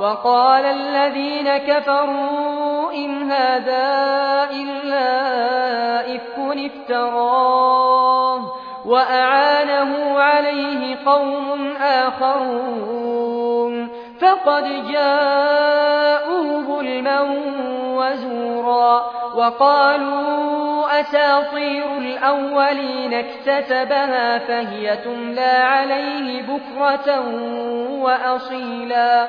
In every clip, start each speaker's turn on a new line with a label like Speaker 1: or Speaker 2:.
Speaker 1: وقال الذين كفروا إن هذا إلا إفك افتراه وأعانه عليه قوم آخرون فقد جاءوا ظلما وزورا وقالوا أساطير الأولين اكتتبها فهي تملى عليه بكرة وأصيلا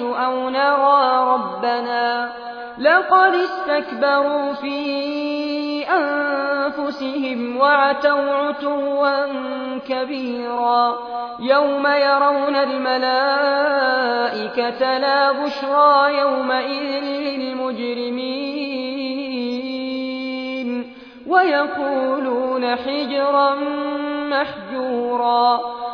Speaker 1: الملائكة أو نرى ربنا لقد استكبروا في أنفسهم وعتوا عتوا كبيرا يوم يرون الملائكة لا بشرى يومئذ للمجرمين ويقولون حجرا محجورا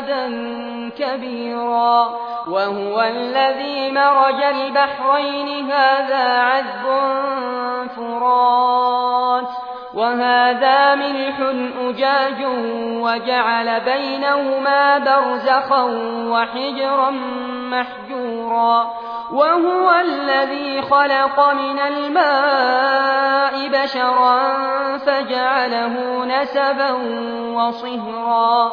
Speaker 1: جهادا كبيرا وهو الذي مرج البحرين هذا عذب فرات وهذا ملح أجاج وجعل بينهما برزخا وحجرا محجورا وهو الذي خلق من الماء بشرا فجعله نسبا وصهرا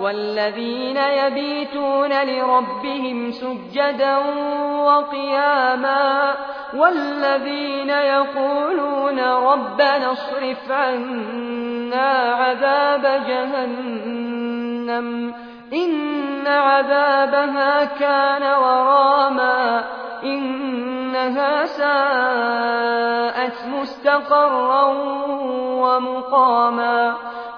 Speaker 1: والذين يبيتون لربهم سجدا وقياما والذين يقولون ربنا اصرف عنا عذاب جهنم إن عذابها كان وراما إنها ساءت مستقرا ومقاما